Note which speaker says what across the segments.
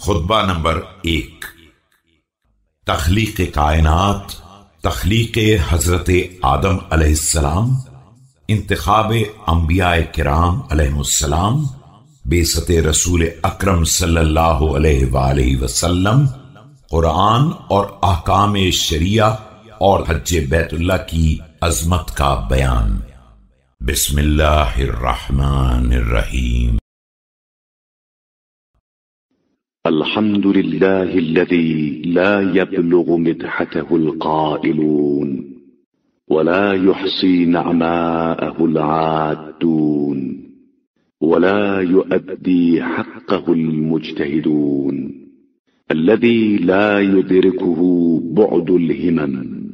Speaker 1: خطبہ نمبر ایک۔ تخلیق کائنات، تخلیق حضرت آدم علیہ السلام، انتخاب انبیاء کرام علیہ السلام، بیست رسول اکرم صلی اللہ علیہ وآلہ وسلم، قرآن اور احکام شریعہ اور حج بیت اللہ کی عظمت کا بیان۔ بسم اللہ الرحمن الرحیم۔
Speaker 2: الحمد لله الذي لا يبلغ مدحته القائلون ولا يحصي نعماءه العادون ولا يؤدي حقه المجتهدون الذي لا يدركه بعد الهمم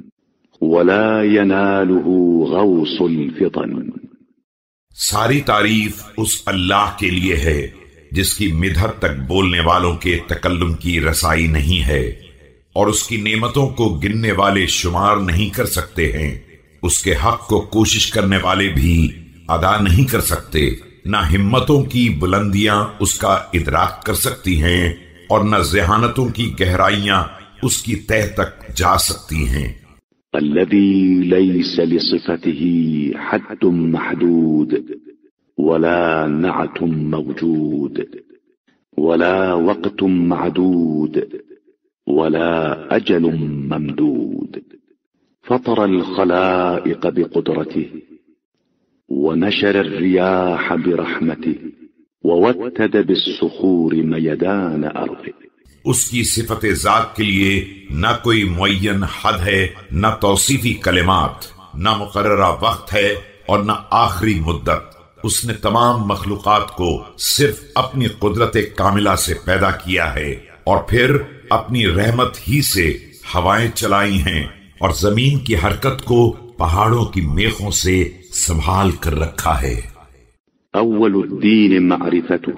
Speaker 2: ولا يناله غوص الفطن
Speaker 1: ساری تعریف اس اللہ کے لیے ہے جس کی مدھر تک بولنے والوں کے تکلم کی رسائی نہیں ہے، اور اس کی نعمتوں کو گننے والے شمار نہیں کر سکتے ہیں، اس کے حق کو کوشش کرنے والے بھی ادا نہیں کر سکتے۔ نہ ہمتوں کی بلندیاں اس کا ادراک کر سکتی ہیں، اور نہ ذہانتوں کی گہرائیاں اس کی تہ تک جا سکتی ہیں۔
Speaker 2: الذي ليس لصفته حد محدود۔ ولا نعت موجود، ولا وقت معدود، ولا أجل ممدود. فطر الخلائق بقدرته، ونشر الرياح برحمته، ووتد بالصخور ميدان أرضه.
Speaker 1: اس کی صفت ذات کے لیے نہ کوئی معین حد ہے، نہ توصیفی کلمات، نہ مقررہ وقت ہے، اور نہ آخری مدت. اس نے تمام مخلوقات کو صرف اپنی قدرت کاملہ سے پیدا کیا ہے اور پھر اپنی رحمت ہی سے ہوائیں چلائی ہیں اور زمین کی حرکت کو پہاڑوں کی میخوں سے سنبھال کر رکھا ہے۔
Speaker 2: اول الدین معرفته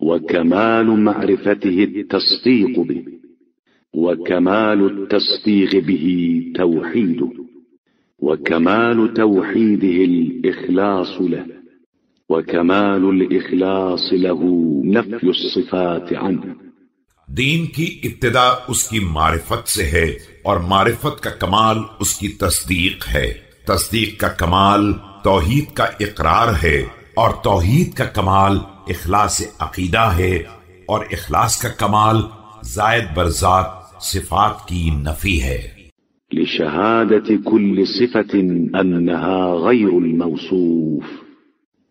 Speaker 2: وكمال معرفته التصديق به وكمال التصديق به توحيده وكمال توحيده الإخلاص له وكمال الإخلاص له نفي الصفات عنه.
Speaker 1: دین کی ابتدا اس کی معرفت سے ہے اور معرفت کا کمال اس کی تصدیق ہے۔ تصدیق کا کمال توحید کا اقرار ہے اور توحید کا کمال اخلاص عقیدہ ہے اور اخلاص کا کمال زائد برزات صفات کی نفی ہے۔
Speaker 2: لشهادة كل صفة أنها غير الموصوف۔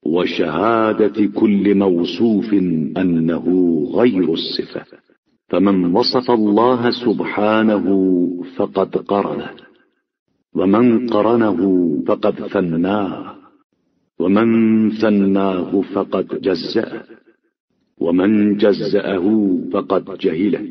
Speaker 2: وشهادة كل موصوف أنه غير الصفة. فمن وصف الله سبحانه فقد قرنه. ومن قرنه فقد ثناه ومن ثناه فقد جزأه. ومن جزأه فقد جهله.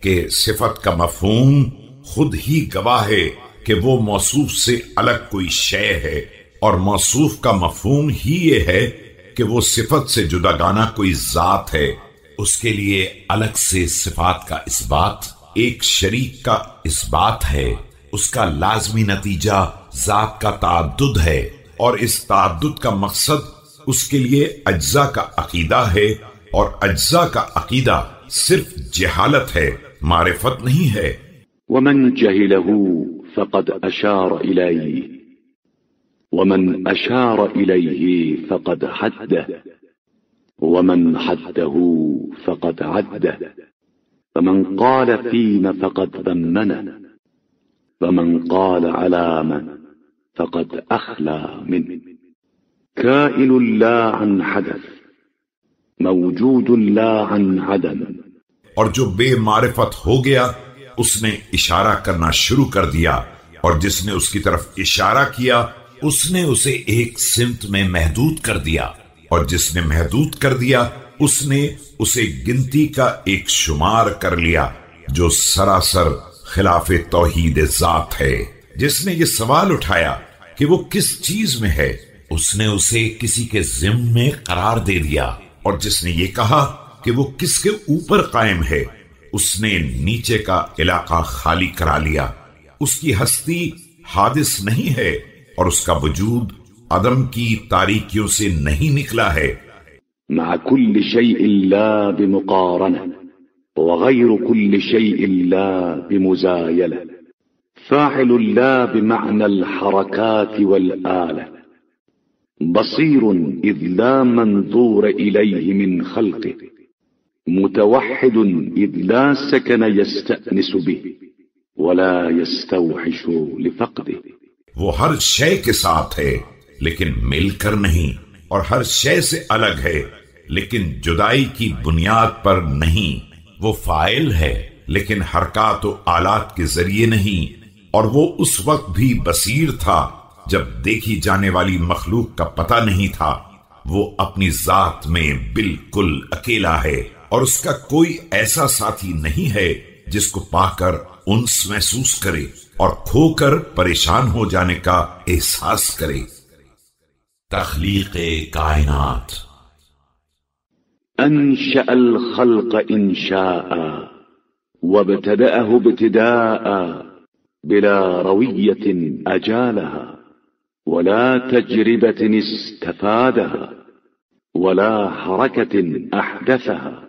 Speaker 1: کہ صفت کا مفہوم خود ہی گواہ ہے کہ وہ موصوف سے الگ کوئی شے ہے۔ اور موصوف کا مفہوم ہی یہ ہے کہ وہ صفت سے جدا گانا کوئی ذات ہے۔ اس کے لیے الگ سے صفات کا اس بات، ایک شریک کا اس بات ہے۔ اس کا لازمی نتیجہ ذات کا تعدد ہے۔ اور اس تعدد کا مقصد اس کے لیے اجزا کا عقیدہ ہے۔ اور اجزا کا عقیدہ صرف جہالت ہے، معرفت نہیں ہے۔
Speaker 2: ومن جهله فقد أشار إليه۔ ومن أشار إليه فقد حده. ومن حده فقد عده. فمن قال فينا فقد ذمنا فمن قال على من فقد أخلى منه. كائن لا عن حدث، موجود لا عن عدم.
Speaker 1: اور جو بے معرفت ہو گیا، اس نے اشارہ کرنا شروع کر دیا، اور جس نے اس کی طرف اشارہ کیا اس نے اسے ایک سمت میں محدود کر دیا اور جس نے محدود کر دیا، اس نے اسے گنتی کا ایک شمار کر لیا جو سراسر خلاف توحید ذات ہے۔ جس نے یہ سوال اٹھایا کہ وہ کس چیز میں ہے، اس نے اسے کسی کے ذم میں قرار دے دیا اور جس نے یہ کہا کہ وہ کس کے اوپر قائم ہے، اس نے نیچے کا علاقہ خالی کرا لیا۔ اس کی ہستی حادث نہیں ہے۔ اور اس کا وجود عدم کی تاریکیوں سے نہیں نکلا ہے۔
Speaker 2: مع كل شيء لا بمقارنة وغير كل شيء لا بمزايلة فاعل لا بمعنى الحركات والآلة بصير إذ لا منظور إليه من خلقه متوحد إذ لا سكن يستأنس به ولا يستوحش لفقده
Speaker 1: وہ ہر شے کے ساتھ ہے، لیکن مل کر نہیں، اور ہر شے سے الگ ہے، لیکن جدائی کی بنیاد پر نہیں۔ وہ فائل ہے، لیکن حرکات و آلات کے ذریعے نہیں۔ اور وہ اس وقت بھی بصیر تھا، جب دیکھی جانے والی مخلوق کا پتہ نہیں تھا۔ وہ اپنی ذات میں بالکل اکیلا ہے، اور اس کا کوئی ایسا ساتھی نہیں ہے، جس کو پا کر انس محسوس کرے۔ اور کھو کر پریشان ہو جانے کا احساس کرے۔ تخلیق کائنات۔
Speaker 2: أنشأ الخلق إنشاء وابتدأه ابتداء بلا روية أجالها ولا تجربة استفادها ولا حركة أحدثها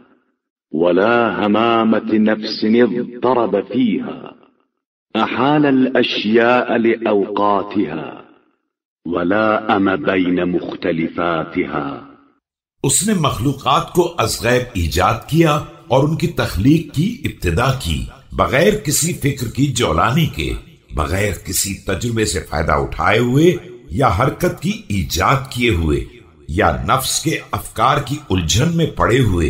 Speaker 2: ولا همامة نفس اضطرب فيها أحال الأشياء لأوقاتها ولا أم بين مختلفاتها.
Speaker 1: اس نے مخلوقات کو از غیب ایجاد کیا اور ان کی تخلیق کی ابتدا کی، بغیر کسی فکر کی جولانی کے، بغیر کسی تجربے سے فائدہ اٹھائے ہوئے یا حرکت کی ایجاد کیے ہوئے یا نفس کے افکار کی الجھن میں پڑے ہوئے،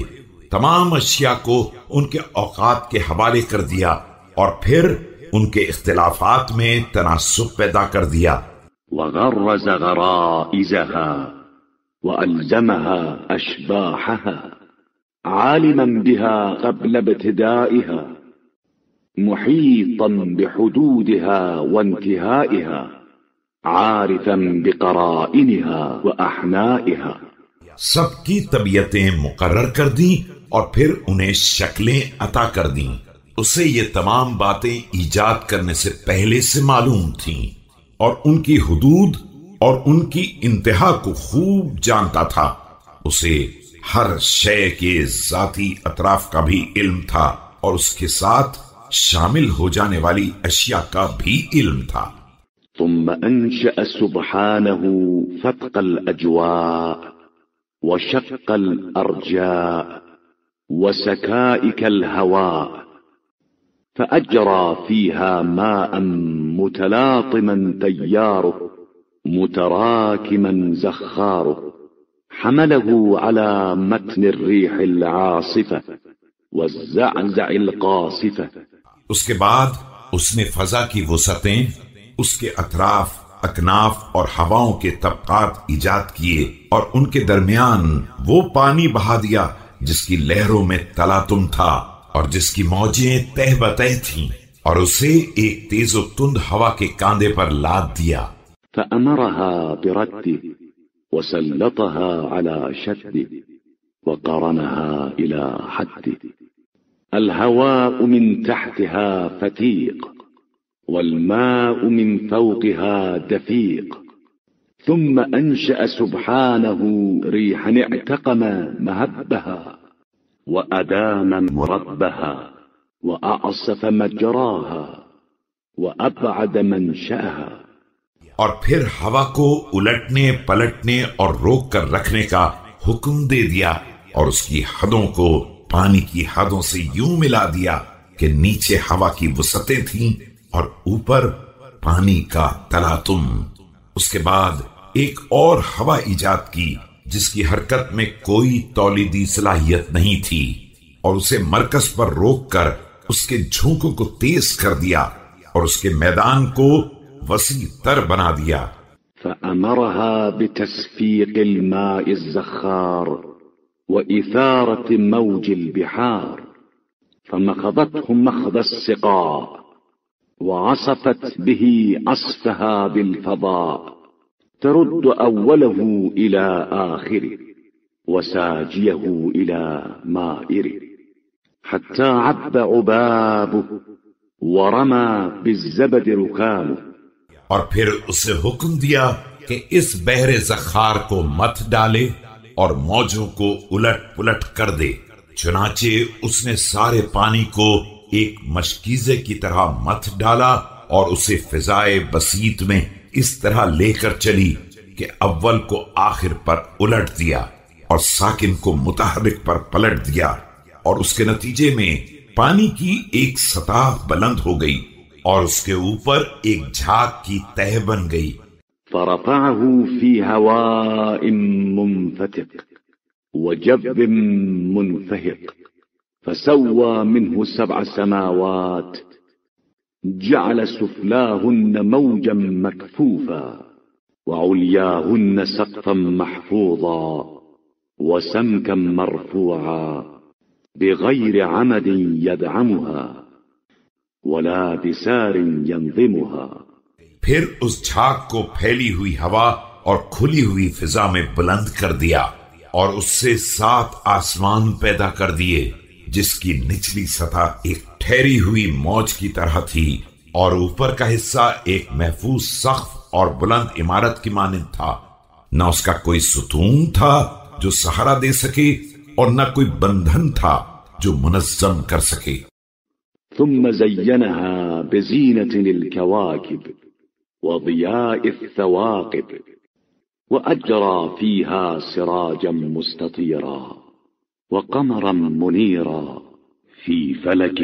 Speaker 1: تمام اشیاء کو ان کے اوقات کے حوالے کر دیا اور پھر ان کے اختلافات میں تناسب پیدا کر دیا۔
Speaker 2: وغرز غرائزها وألزمها أشباحها عالما بها قبل ابتدائها محيطا بحدودها وانتهائها عارفا بقرائنها وأحنائها
Speaker 1: سب کی طبیعتیں مقرر کر دیں اور پھر انہیں شکلیں عطا کر دیں۔ اسے یہ تمام باتیں ایجاد کرنے سے پہلے سے معلوم تھیں اور ان کی حدود اور ان کی انتہا کو خوب جانتا تھا۔ اسے ہر شے کے ذاتی اطراف کا بھی علم تھا اور اس کے ساتھ شامل ہو جانے والی اشیاء کا بھی علم تھا۔
Speaker 2: ثم انشأ سبحانه فتق الاجواء وشق الارجاء وسكائك الهواء فأجرى فيها ماء متلاطما تياره، متراكما زخاره. حمله على متن الريح العاصفة والزعزع القاصفة.
Speaker 1: اس کے بعد اس نے فضا کی وسعتیں، اس کے اطراف، اکناف اور ہواؤں کے طبقات ایجاد کیے اور ان کے درمیان وہ پانی بہا دیا جس کی لہروں میں تلاتم تھا۔ اور جس کی موجیں تہ بتہ تھیں، اور اسے ایک تیز و تند ہوا کے کاندھے پر لاد دیا۔
Speaker 2: فأمرها برده وسلطها على شده وقرنها إلى حده الهواء من تحتها فتيق والماء من فوقها دفيق ثم أنشأ سبحانه ريحا اعتقم مهبها وأدام مربها وأعصف مجراها وأبعد منشأها.
Speaker 1: اور پھر ہوا کو الٹنے پلٹنے اور روک کر رکھنے کا حکم دے دیا اور اس کی حدوں کو پانی کی حدوں سے یوں ملا دیا کہ نیچے ہوا کی وسطیں تھیں اور اوپر پانی کا تلاتم اس کے بعد ایک اور ہوا ایجاد کی جس کی حرکت میں کوئی تولیدی صلاحیت نہیں تھی اور اسے مرکز پر روک کر اس کے جھونکوں کو تیز کر دیا اور اس کے میدان کو وسیع تر بنا دیا۔
Speaker 2: فأمرها بتسفيق الماء الزخار وإثارة موج البحار فمخضته مخض السقاء، وعصفت به عصفها بالفضاء. ترد أوله إلى آخره وساجيه إلى مائره حتى عب عبابه ورمى بالزبد ركامه
Speaker 1: اور پھر اسے حکم دیا کہ اس بحر زخار کو مت ڈالے اور موجوں کو الٹ پلٹ کر دے، چنانچہ اس نے سارے پانی کو ایک مشکیزے کی طرح مت ڈالا اور اسے فضائے بسیط میں اس طرح لے کر چلی کہ اول کو آخر پر الٹ دیا اور ساکن کو متحرک پر پلٹ دیا اور اس کے نتیجے میں پانی کی ایک سطح بلند ہو گئی اور اس کے اوپر ایک جھاگ کی تہ بن گئی۔
Speaker 2: فرفعه في هواء منفتق وجب منفهق فسوى منه سبع سماوات جعل سفلاهن موجا مكفوفا وعلياهن سقفا محفوظا وسمكا مرفوعا بغير عمد يدعمها ولا بسار ينظمها.
Speaker 1: پھر اس جھاگ کو پھیلی ہوئی ہوا اور کھلی ہوئی فضا میں بلند کر دیا اور اس سے سات آسمان پیدا کر دیے۔ جس کی نچلی سطح ایک ٹھہری ہوئی موج کی طرح تھی اور اوپر کا حصہ ایک محفوظ سخت اور بلند عمارت کی مانند تھا۔ نہ اس کا کوئی ستون تھا جو سہارا دے سکے اور نہ کوئی بندھن تھا جو منظم کر سکے۔
Speaker 2: ثم زينها بزينة الكواكب وضياء الثواقب وأجرى فيها سراجا مستطيرا وقمرا منيرا في فلك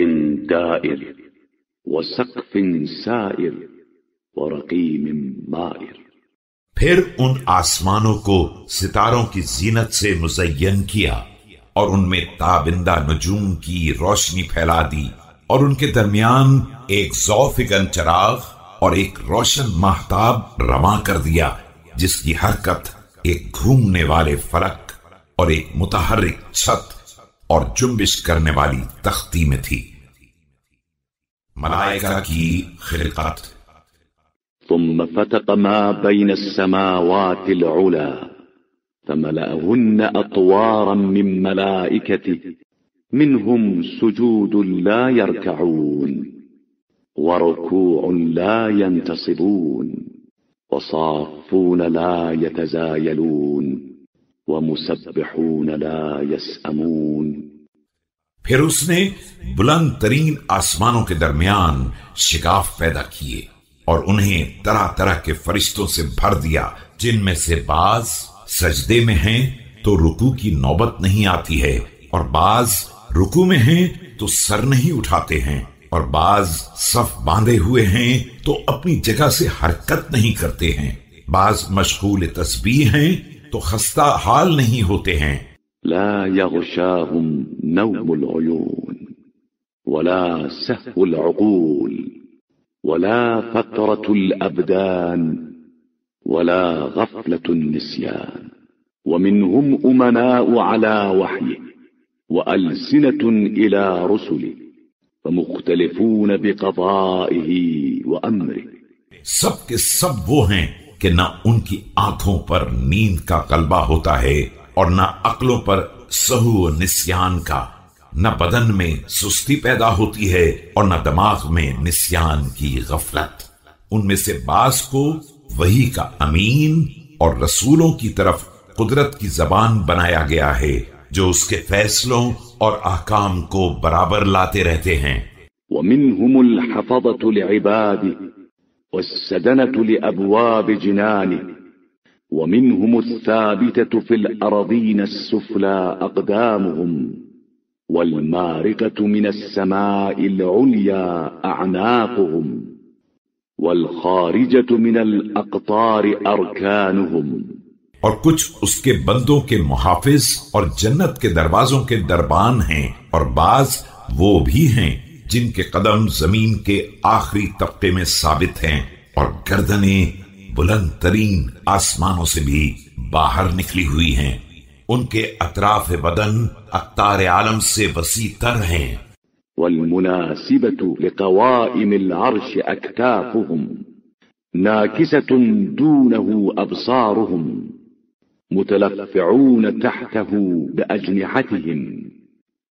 Speaker 2: دائر وسقف سائر ورقيم مائر.
Speaker 1: پھر ان آسمانوں کو ستاروں کی زینت سے مزین کیا اور ان میں تابندہ نجوم کی روشنی پھیلا دی اور ان کے درمیان ایک زوفگن چراغ اور ایک روشن محتاب رواں کر دیا، جس کی حرکت ایک گھومنے والے فرق اور ایک متحرک چھت اور جنبش کرنے والی تختی میں تھی۔ ملائکہ کی خلقت۔
Speaker 2: ثم فتق ما بين السماوات العلا فملأهن أطوارا من ملائكته، منهم سجود لا يركعون، وركوع لا ينتصبون، وصافون لا يتزايلون۔ ومسبحون لا يسأمون۔
Speaker 1: پھر اس نے بلند ترین آسمانوں کے درمیان شگاف پیدا کیے اور انہیں طرح طرح کے فرشتوں سے بھر دیا، جن میں سے بعض سجدے میں ہیں تو رکو کی نوبت نہیں آتی ہے، اور بعض رکو میں ہیں تو سر نہیں اٹھاتے ہیں، اور بعض صف باندھے ہوئے ہیں تو اپنی جگہ سے حرکت نہیں کرتے ہیں۔ بعض مشغول تسبیح ہیں تو خستہ حال نہیں ہوتے ہیں۔
Speaker 2: لا يغشاهم نوم العيون ولا سهو العقول ولا فترة الأبدان ولا غفلة النسيان ومنهم أمناء على وحيه وألسنة إلى رسله فمختلفون بقضائه وأمره
Speaker 1: سب کے سب وہ ہیں۔ کہ نہ ان کی آنکھوں پر نیند کا غلبہ ہوتا ہے اور نہ عقلوں پر سہو و نسیان کا۔ نہ بدن میں سستی پیدا ہوتی ہے اور نہ دماغ میں نسیان کی غفلت۔ ان میں سے بعض کو وہی کا امین اور رسولوں کی طرف قدرت کی زبان بنایا گیا ہے، جو اس کے فیصلوں اور احکام کو برابر لاتے رہتے ہیں۔
Speaker 2: ومنهم الحفظة لعباده والسدنة لأبواب جنانه ومنهم الثابتة في الأرضين السفلى أقدامهم، والمارقة من السماء العليا أعناقهم، والخارجة من الأقطار أركانهم.
Speaker 1: اور کچھ اس کے بندوں کے محافظ اور جنت کے دروازوں کے دربان ہیں اور بعض وہ بھی ہیں جن کے قدم زمین کے آخری طبقے میں ثابت ہیں اور گردنیں بلند ترین آسمانوں سے بھی باہر نکلی ہوئی ہیں۔ ان کے اطراف بدن اختار عالم سے وسیع تر ہیں۔
Speaker 2: والمناسبة لقوائم العرش أكتافهم، ناكسة دونه أبصارهم، متلفعون تحته بأجنحتهم۔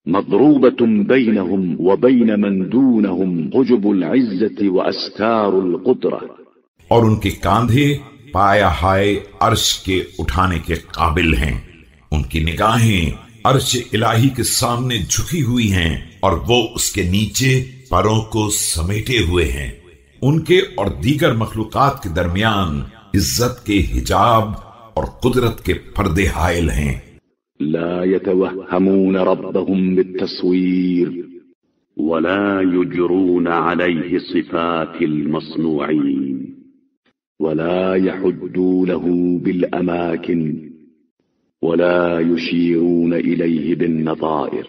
Speaker 2: مضروبة بينهم وبين من دونهم حجب العزة وأستار القدرة.
Speaker 1: اور ان کے کاندھے پایا ہائے عرش کے اٹھانے کے قابل ہیں۔ ان کی نگاہیں عرش الہی کے سامنے جھکی ہوئی ہیں اور وہ اس کے نیچے پروں کو سمیٹے ہوئے ہیں۔ ان کے اور دیگر مخلوقات کے درمیان عزت کے حجاب اور قدرت کے پردے حائل ہیں۔
Speaker 2: لا يتوهمون ربهم بالتصوير ولا يجرون عليه صفات المصنوعين ولا يحدوا له بالأماكن ولا يشيرون إليه بالنظائر.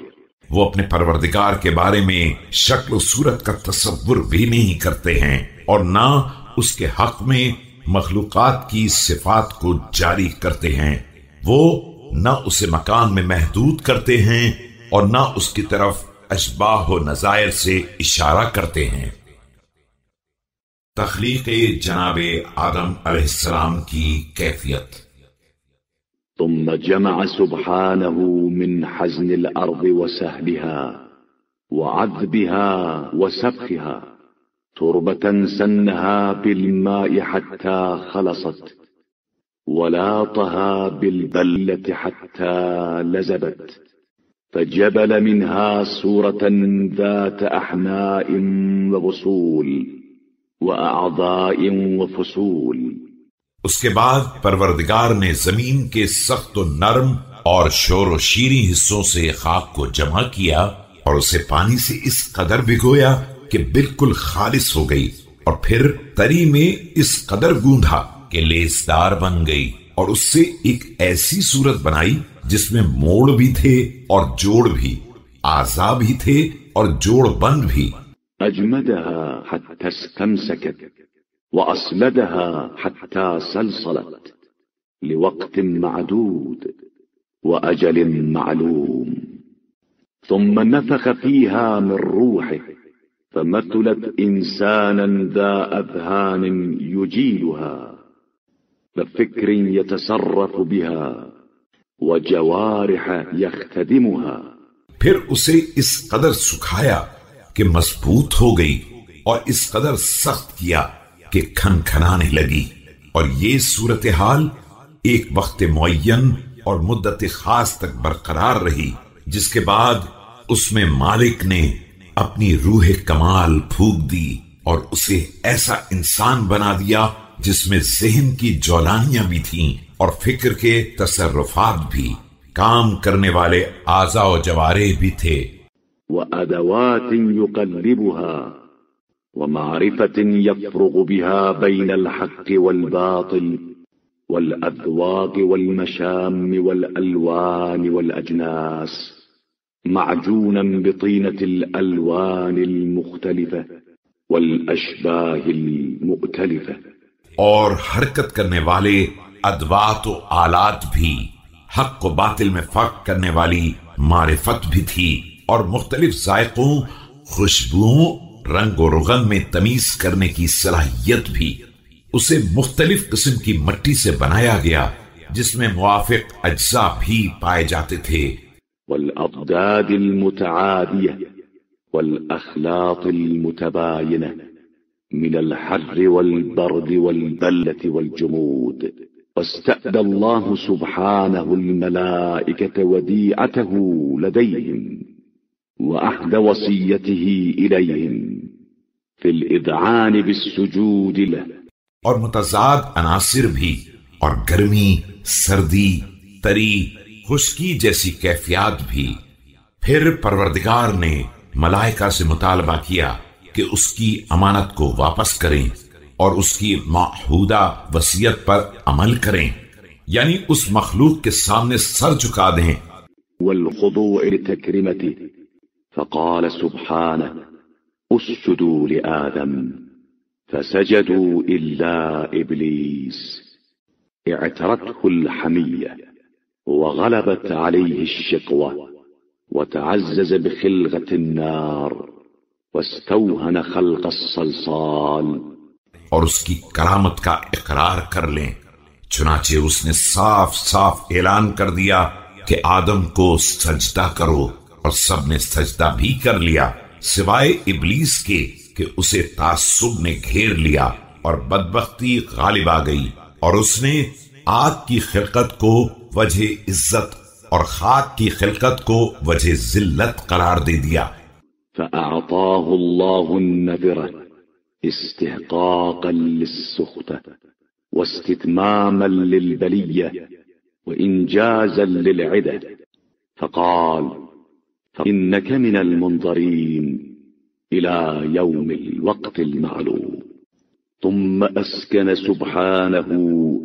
Speaker 1: وہ اپنے پروردگار کے بارے میں شکل و صورت کا تصور بھی نہیں کرتے ہیں اور نہ اس کے حق میں مخلوقات کی صفات کو جاری کرتے ہیں۔ وہ نہ اسے مکان میں محدود کرتے ہیں اور نہ اس کی طرف اشباہ و نظائر سے اشارہ کرتے ہیں۔ تخلیق جناب آدم علیہ السلام کی کیفیت۔
Speaker 2: ثم جمع سبحانه من حزن الأرض وسهلها وعذبها وسبخها تربة سنها بالماء حتى خلصت۔ ولاطها بالبلة حتى لزبت، فجبل منها صورة ذات أحناء وغصول وأعضاء وفصول.
Speaker 1: اس کے بعد پروردگار نے زمین کے سخت و نرم اور شور و شیری حصوں سے خاک کو جمع کیا اور اسے پانی سے اس قدر بھگویا کہ بالکل خالص ہو گئی اور پھر تری میں اس قدر گوندھا کہ لیسدار بن گئی اور اس سے ایک ایسی صورت بنائی جس میں موڑ بھی تھے اور جوڑ بھی، آزا بھی تھے اور جوڑ بند بھی۔
Speaker 2: أجمدها حتى استمسكت وأصلدها حتى سلصلت لوقت معدود وأجل معلوم. ثم نفخ فيها من روحه، فمثلت إنسانا ذا أذهان يجيلها. بفكر يتصرف بها وجوارح يختدمها.
Speaker 1: پھر اسے اس قدر سکھایا کہ مضبوط ہو گئی اور اس قدر سخت کیا کہ کھن کھنانے لگی۔ اور یہ صورتحال ایک وقت معین اور مدت خاص تک برقرار رہی، جس کے بعد اس میں مالک نے اپنی روح کمال پھونک دی اور اسے ایسا انسان بنا دیا جس میں ذہن کی جولانیاں بھی تھیں اور فکر کے تصرفات بھی، کام کرنے والے آزا و جوارے بھی تھے۔
Speaker 2: وأدوات يقلبها ومعرفة يفرغ بها بين الحق والباطل والأذواق والمشام والألوان والأجناس معجونا بطينة الألوان المختلفة والأشباه المؤتلفة
Speaker 1: اور حرکت کرنے والے ادوات و آلات بھی، حق و باطل میں فرق کرنے والی معرفت بھی تھی اور مختلف ذائقوں، خوشبوؤں، رنگ و رغن میں تمیز کرنے کی صلاحیت بھی۔ اسے مختلف قسم کی مٹی سے بنایا گیا، جس میں موافق اجزاء بھی پائے جاتے تھے۔
Speaker 2: والأضداد المتعادية والأخلاط المتباينة من الحر والبرد والبلة والجمود. واستأدى الله سبحانه الملائكة وديعته لديهم وأحد وصيته إليهم في الإذعان بالسجود له.
Speaker 1: اور متضاد عناصر بھی، اور گرمی، سردی، تری، خشکی جیسی کیفیات بھی۔ پھر پروردگار نے ملائکہ سے مطالبہ کیا کہ اس کی امانت کو واپس کریں اور اس کی معہودہ وسیعت پر عمل کریں یعنی اس مخلوق کے سامنے سر چکا دیں۔
Speaker 2: والخضوع لتكرمته، فقال سبحانه، اسجدوا لآدم، فسجدوا إلا إبليس. اعترته الحمية، وغلبت عليه الشقوة وتعزز بخلغة النار. واستوهن خلق الصلصال
Speaker 1: اور اس کی کرامت کا اقرار کر لیں۔ چنانچہ اس نے صاف صاف اعلان کر دیا کہ آدم کو سجدہ کرو اور سب نے سجدہ بھی کر لیا، سوائے ابلیس کے کہ اسے تعصب نے گھیر لیا اور بدبختی غالب آ گئی۔ اور اس نے آگ کی خلقت کو وجہ عزت اور خاک کی خلقت کو وجہ ذلت قرار دے دیا۔
Speaker 2: فأعطاه الله النذرة استحقاقا للسخطة واستتماما للبلية وإنجازا للعدة. فقال، فإنك من المنظرين إلى يوم الوقت المعلوم. ثم أسكن سبحانه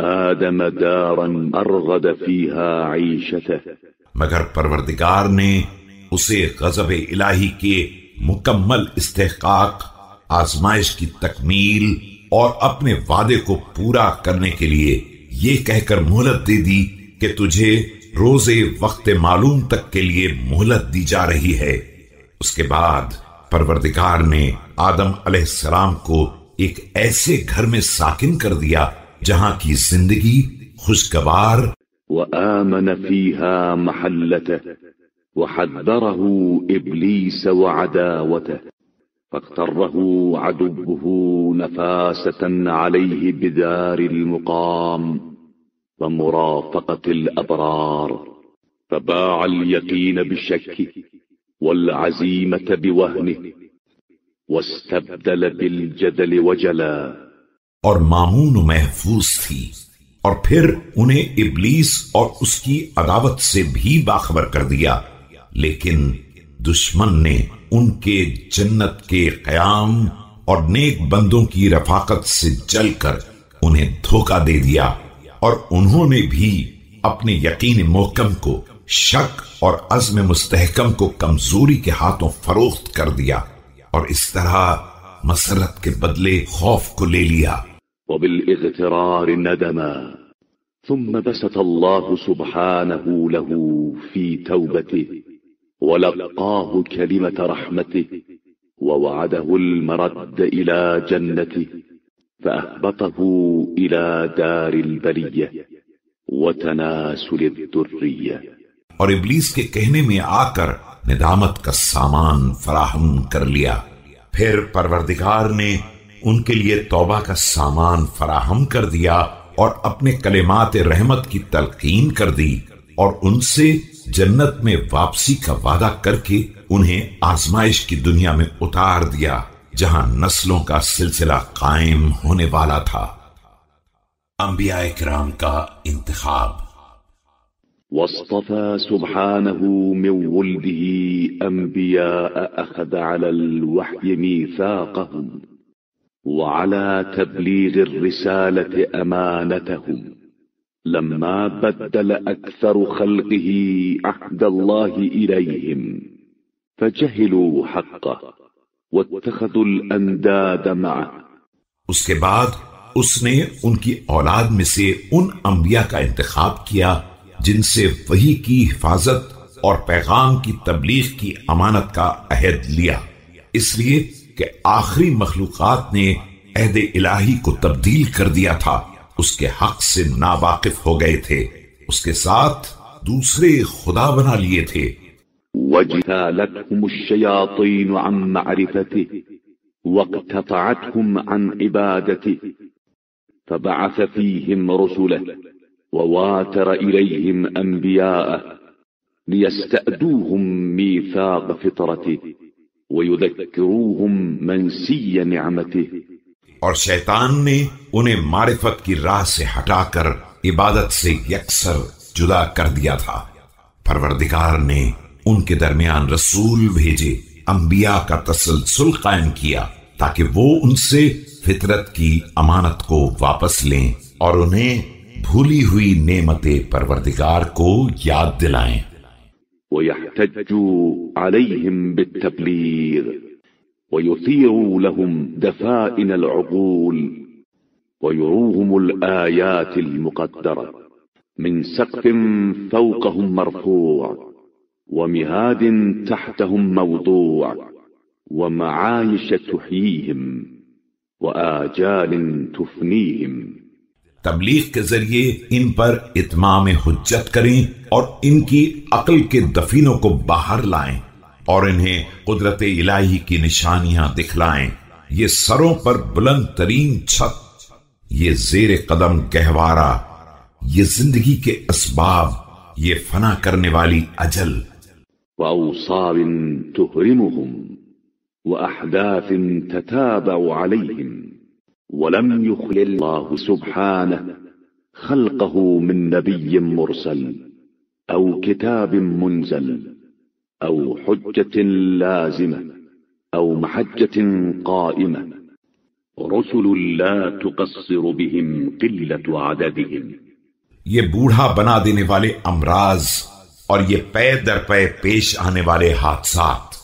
Speaker 2: آدم دارا أرغد فيها عيشته.
Speaker 1: مگر پروردگار نے اسے غضب الہی کے مکمل استحقاق، آزمائش کی تکمیل اور اپنے وعدے کو پورا کرنے کے لیے یہ کہہ کر مہلت دے دی کہ تجھے روزے وقت معلوم تک کے لیے مہلت دی جا رہی ہے۔ اس کے بعد پروردگار نے آدم علیہ السلام کو ایک ایسے گھر میں ساکن کر دیا جہاں کی زندگی خوشگوار
Speaker 2: وآمن فيها محلته وحذره إبليس وعداوته فاختره عدبه نفاسة عليه بدار المقام ومرافقة الأبرار، فباع اليقين بالشك والعزيمة بوهنه، واستبدل بالجدل وجلا.
Speaker 1: اور معمون و محفوظ تھی، اور پھر انہیں ابلیس اور اس کی عداوت سے بھی باخبر کر دیا۔ لیکن دشمن نے ان کے جنت کے قیام اور نیک بندوں کی رفاقت سے جل کر انہیں دھوکہ دے دیا اور انہوں نے بھی اپنے یقین محکم کو، شک اور عزم مستحکم کو کمزوری کے ہاتھوں فروخت کر دیا اور اس طرح مسرت کے بدلے خوف کو لے لیا۔
Speaker 2: وبالاغترار ندما، ثم بسط الله سبحانه له في توبته۔ ولقاه كلمة رحمته ووعده المرد إلى جنته فأهبطه إلى دار البلية وتناسل الذرية
Speaker 1: اور ابلیس کے کہنے میں آ کر ندامت کا سامان فراہم کر لیا۔ پھر پروردگار نے ان کے لیے توبہ کا سامان فراہم کر دیا اور اپنے کلمات رحمت کی تلقین کر دی اور ان سے جنت میں واپسی کا وعدہ کر کے انہیں آزمائش کی دنیا میں اتار دیا، جہاں نسلوں کا سلسلہ قائم ہونے والا تھا۔ انبیاء کرام کا انتخاب۔
Speaker 2: واصطفى سبحانه من ولده أنبياء أخذ على الوحي ميثاقهم وعلى تبليغ الرسالة أمانتهم لما بدل أكثر خلقه عهد الله إليهم، فجهلوا حقه واتخذوا الأنداد معه.
Speaker 1: اس کے بعد اس نے ان کی اولاد میں سے ان انبیاء کا انتخاب کیا، جن سے وہی کی حفاظت اور پیغام کی تبلیغ کی امانت کا عہد لیا۔ اس لیے کہ آخری مخلوقات نے عہد الہی کو تبدیل کر دیا تھا۔ اس کے حق سے ناواقف ہو گئے تھے۔ اس کے ساتھ دوسرے خدا بنا لیے تھے۔
Speaker 2: عن عن فبعث فيهم رسله وواتر إليهم أنبياءه ليستأدوهم ميثاق فطرته ويذكروهم منسي نعمته
Speaker 1: اور شیطان نے انہیں معرفت کی راہ سے ہٹا کر عبادت سے یکسر جدا کر دیا تھا۔ پروردگار نے ان کے درمیان رسول بھیجے، انبیاء کا تسلسل قائم کیا تاکہ وہ ان سے فطرت کی امانت کو واپس لیں اور انہیں بھولی ہوئی نعمت پروردگار کو یاد دلائیں۔
Speaker 2: ويحتجوا عليهم بالتبليغ۔ ويثيروا لهم دفائن العقول ويروهم الآيات المقدرة. من سقف فوقهم مرفوع، ومهاد تحتهم موضوع، ومعايش تحييهم، وآجال تفنيهم.
Speaker 1: تبلیغ کے ذریعے ان پر اتمام حجت کریں اور ان کی عقل کے دفینوں کو باہر لائیں۔ اور انہیں قدرت الہی کی نشانیاں دکھلائیں۔ یہ سروں پر بلند ترین چھت، یہ زیر قدم گہوارا یہ زندگی کے اسباب، یہ فنا کرنے والی اجل۔
Speaker 2: وأوصاب تهرمهم وأحداث تتابع عليهم ولم يخل الله سبحانه خلقه من نبي مرسل أو كتاب منزل أو حجة لازمة أو محجة قائمة. رسل لا تقصر بهم قلة عددهم.
Speaker 1: یہ بوڑھا بنا دینے والے امراض اور یہ پے در پے پیش آنے والے حادثات،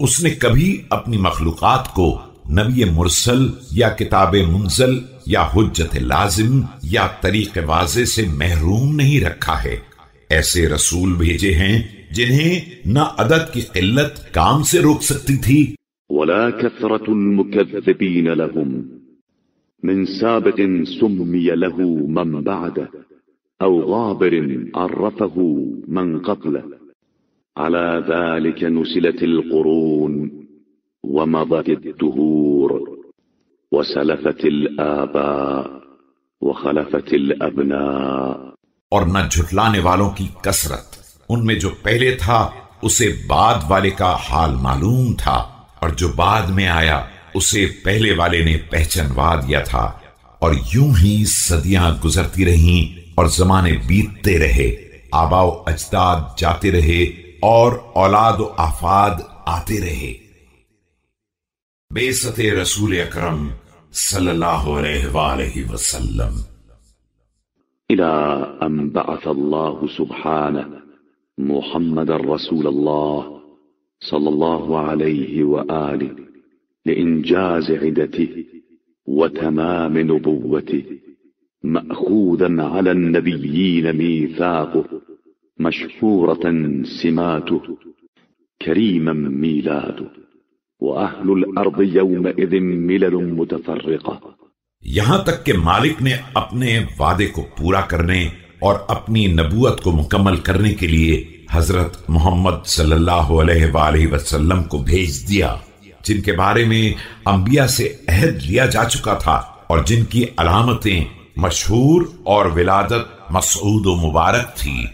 Speaker 1: اس نے کبھی اپنی مخلوقات کو نبی مرسل یا کتاب منزل یا حجت لازم یا طریق واضح سے محروم نہیں رکھا ہے۔ ایسے رسول بھیجے ہیں جنہیں نہ عدد کی قلت کام سے روک سکتی تھی۔
Speaker 2: ولا كثرة المكذبين لهم من سابق سمي له من بعده أو غابر عرفه من قبله على ذلك نسلت القرون ومضت الدهور وسلفت الآباء وخلفت الأبناء.
Speaker 1: اور نہ جھٹلانے والوں کی کثرت۔ ان میں جو پہلے تھا، اسے بعد والے کا حال معلوم تھا، اور جو بعد میں آیا، اسے پہلے والے نے پہچنوا دیا تھا۔ اور یوں ہی صدیاں گزرتی رہیں اور زمانے بیتتے رہے، آبا و اجداد جاتے رہے، اور اولاد و آفاد آتے رہے۔ بے ست رسول اکرم صلی اللہ علیہ وآلہ وسلم۔
Speaker 2: إلى أن بعث الله سبحانه محمد رسول الله صلى الله عليه وآله لإنجاز عدته وتمام نبوته مأخوذا على النبيين ميثاقه مشهورة سماته كريما ميلاده وأهل الأرض يومئذ ملل متفرقة
Speaker 1: یہاں تک کہ مالک نے اپنے وعدے کو پورا کرنے اور اپنی نبوت کو مکمل کرنے کے لیے حضرت محمد صلی اللہ علیہ وآلہ وسلم کو بھیج دیا، جن کے بارے میں انبیاء سے عہد لیا جا چکا تھا اور جن کی علامتیں مشہور اور ولادت مسعود و مبارک تھی۔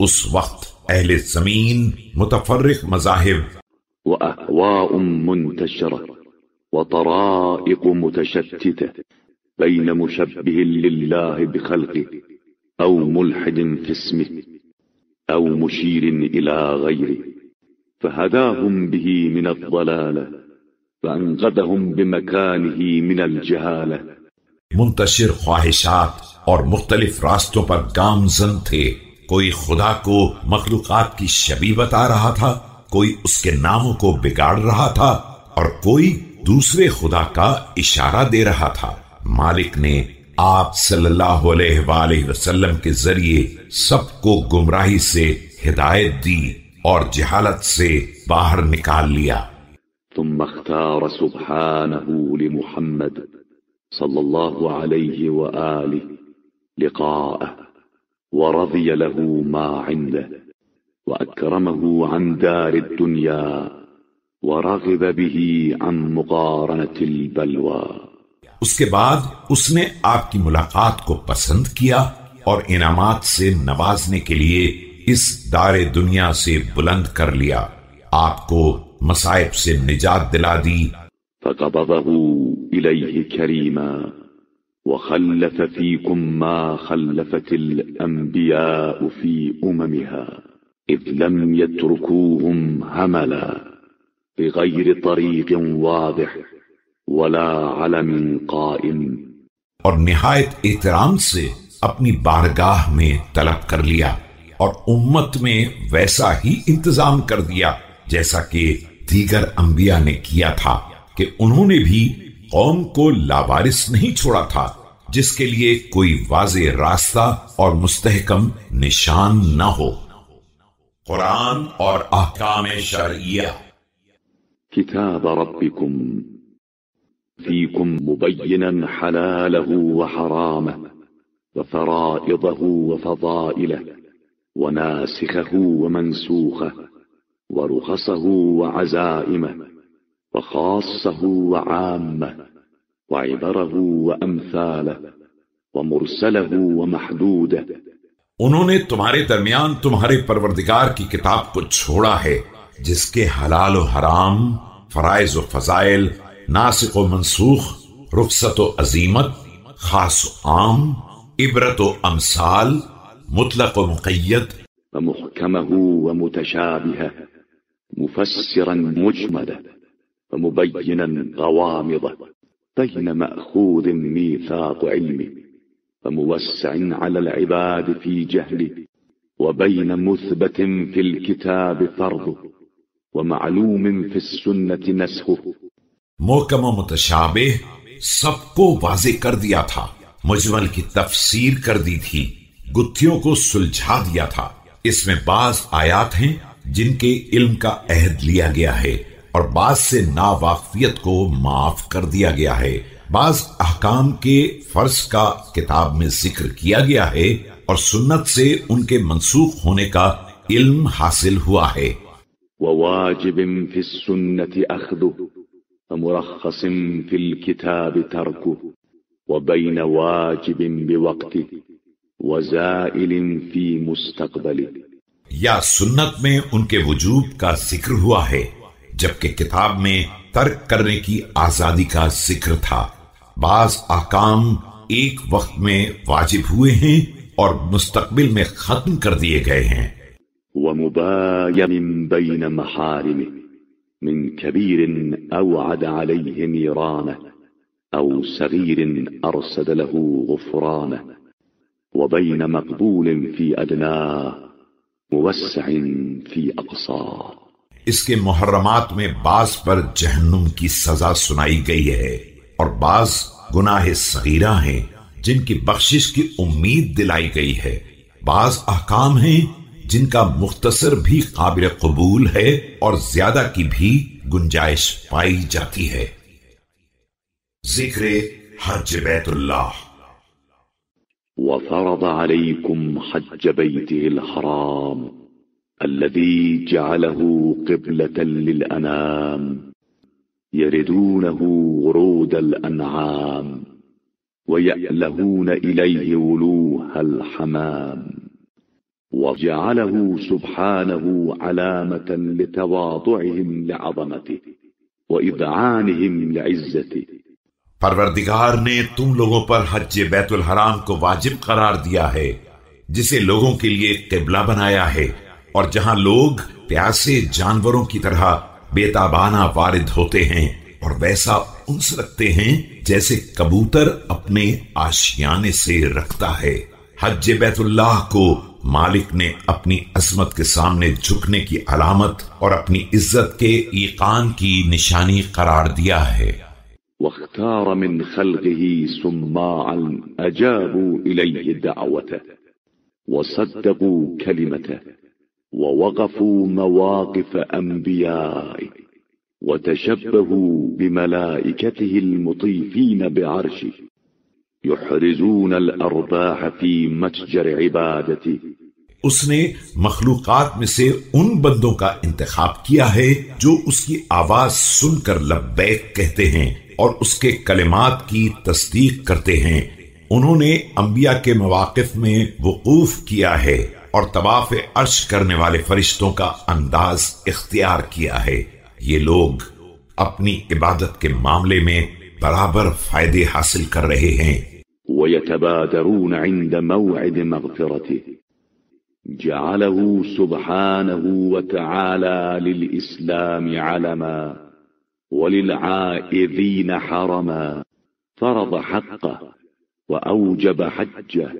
Speaker 1: اس وقت اہل زمین متفرق مذاہب۔
Speaker 2: وأهواء منتشرة وطرائق متشتتة بين مشبه لله بخلقه۔ أو ملحد في اسمه، أو مشير إلى غيره، فهداهم به من الضلالة، فأنقذهم بمكانه من الجهالة.
Speaker 1: منتشر خواہشات اور مختلف راستوں پر گامزن تھے۔ کوئی خدا کو مخلوقات کی شبی بتا رہا تھا، کوئی اس کے ناموں کو بگاڑ رہا تھا، اور کوئی دوسرے خدا کا اشارہ دے رہا تھا۔ مالک نے آپ صلی اللہ علیہ وآلہ وسلم کے ذریعے سب کو گمراہی سے ہدایت دی اور جہالت سے باہر نکال لیا۔
Speaker 2: ثم اختار سبحانه لمحمد صلى الله عليه وآله لقاءه ورضي له ما عنده وأكرمه عن دار الدنيا ورغب به عن مقارنة البلوى۔
Speaker 1: اس کے بعد اس نے آپ کی ملاقات کو پسند کیا اور انعامات سے نوازنے کے لیے اس دار دنیا سے بلند کر لیا۔ آپ کو مصائب سے نجات دلا دی۔
Speaker 2: فقبضه إليه كريما وخلف فيكم ما خلفت الأنبياء في أممها، إذ لم يتركوهم هملا بغير طريق واضح. ولا علم قائم۔
Speaker 1: اور نہایت احترام سے اپنی بارگاہ میں طلب کر لیا اور امت میں ویسا ہی انتظام کر دیا جیسا کہ دیگر انبیاء نے کیا تھا کہ انہوں نے بھی قوم کو لاوارس نہیں چھوڑا تھا جس کے لیے کوئی واضح راستہ اور مستحکم نشان نہ ہو۔ قرآن اور احکام شرعیہ۔
Speaker 2: كتاب ربكم فيكم مبينا حلاله وحرامه وفرائضه وفضائله وناسخه ومنسوخه ورخصه وعزائمه وخاصه وعامه وعبره وأمثاله ومرسله ومحدوده
Speaker 1: انہوں نے تمہارے درمیان تمہارے پروردگار کی کتاب کو چھوڑا ہے جس کے حلال و حرام فرائض و فضائل ناسک و منسوخ، رخصت و عظیمت خاص و عام، عبرت و امثال، مطلق و مقید۔
Speaker 2: ومحكمه ومتشابهه مفسرا مجمدا ومبينا غوامضه بين مأخوذ ميثاق علمه وموسع على العباد في جهله وبين مثبت في الكتاب فرضه ومعلوم في السنة نسخه
Speaker 1: محکم و متشابہ سب کو واضح کر دیا تھا۔ مجمل کی تفسیر کر دی تھی۔ گتھیوں کو سلجھا دیا تھا۔ اس میں بعض آیات ہیں جن کے علم کا عہد لیا گیا ہے اور بعض سے ناواقفیت کو معاف کر دیا گیا ہے۔ بعض احکام کے فرض کا کتاب میں ذکر کیا گیا ہے اور سنت سے ان کے منسوخ ہونے کا علم حاصل ہوا ہے۔
Speaker 2: وواجب في السنة أخذه ومرخص في الكتاب تركه وبين واجب بوقته وزائل في مستقبله
Speaker 1: یا سنت میں ان کے وجوب کا ذکر ہوا ہے جبکہ کتاب میں ترک کرنے کی آزادی کا ذکر تھا۔ بعض احکام ایک وقت میں واجب ہوئے ہیں اور مستقبل میں ختم کر دیے گئے ہیں۔
Speaker 2: ومباين بين محارمه من كبير أوعد عليه نيرانه، أو صغير أرسد له غفرانه، وبين مقبول في أدناه، موسع في أقصاه.
Speaker 1: اس کے محرمات میں بعض پر جہنم کی سزا سنائی گئی ہے، اور بعض گناہ صغیرہ ہیں، جن کی بخشش کی امید دلائی گئی ہے۔ بعض احکام ہیں جن کا مختصر بھی قابل قبول ہے اور زیادہ کی بھی گنجائش پائی جاتی ہے۔ ذکر حج بیت اللہ۔
Speaker 2: وفرض عليكم حج بيته الحرام الذي جعله قبلة للأنام يردونه ورود الأنعام ويألهون إليه ولوها الحمام۔ وجعله سبحانه علامة لتواضعهم لعظمته وإذعانهم لعزته.
Speaker 1: پروردگار نے تم لوگوں پر حج بیت الحرام کو واجب قرار دیا ہے، جسے لوگوں کے لیے قبلہ بنایا ہے، اور جہاں لوگ پیاسے جانوروں کی طرح بے تابانہ وارد ہوتے ہیں، اور ویسا انس رکھتے ہیں جیسے کبوتر اپنے آشیانے سے رکھتا ہے۔ حج بیت اللہ کو مالک نے اپنی عظمت کے سامنے جھکنے کی علامت اور اپنی عزت کے ایقان کی نشانی قرار دیا ہے۔
Speaker 2: واختار من خلقه سماعا أجابوا إليه دعوته وصدقوا كلمته ووقفوا مواقف أنبيائه وتشبهوا بملائكته المطيفين بعرشه يحرزون الأرباح في متجر عبادته
Speaker 1: اس نے مخلوقات میں سے ان بندوں کا انتخاب کیا ہے جو اس کی آواز سن کر لبیک کہتے ہیں اور اس کے کلمات کی تصدیق کرتے ہیں۔ انہوں نے انبیاء کے مواقف میں وقوف کیا ہے اور طواف عرش کرنے والے فرشتوں کا انداز اختیار کیا ہے۔ یہ لوگ اپنی عبادت کے معاملے میں برابر فائدے حاصل کر رہے ہیں۔
Speaker 2: ويتبادرون عند موعد مغفرته. جعله سبحانه وتعالى للإسلام علما وللعائذين حرما. فرض حقه وأوجب حجه.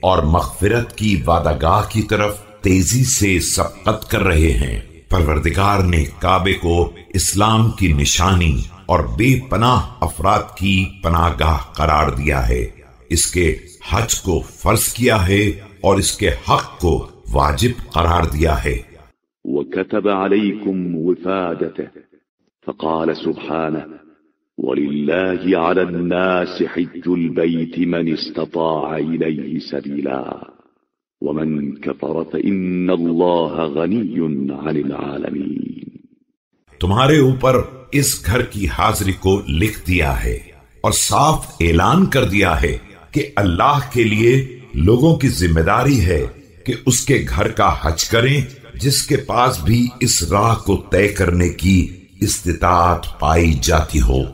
Speaker 1: اور مغفرت کی وعدگاہ کی طرف تیزی سے سبقت کر رہے ہیں۔ پروردگار نے کعبے کو اسلام کی نشانی اور بے پناہ افراد کی پناہ گاہ قرار دیا ہے۔ اس کے حج کو فرض کیا ہے اور اس کے حق کو واجب قرار دیا ہے۔
Speaker 2: وكتب عليكم وفادته فقال سبحانه ولله على الناس حج البيت من استطاع إليه سبيلا ومن كفر فإن الله غني عن العالمين۔
Speaker 1: تمہارے اوپر اس گھر کی حاضری کو لکھ دیا ہے اور صاف اعلان کر دیا ہے۔ کہ اللہ کے لیے لوگوں کی ذمہ داری ہے کہ اس کے گھر کا حج کریں، جس کے پاس بھی اس راہ کو طے کرنے کی استطاعت پائی جاتی ہو۔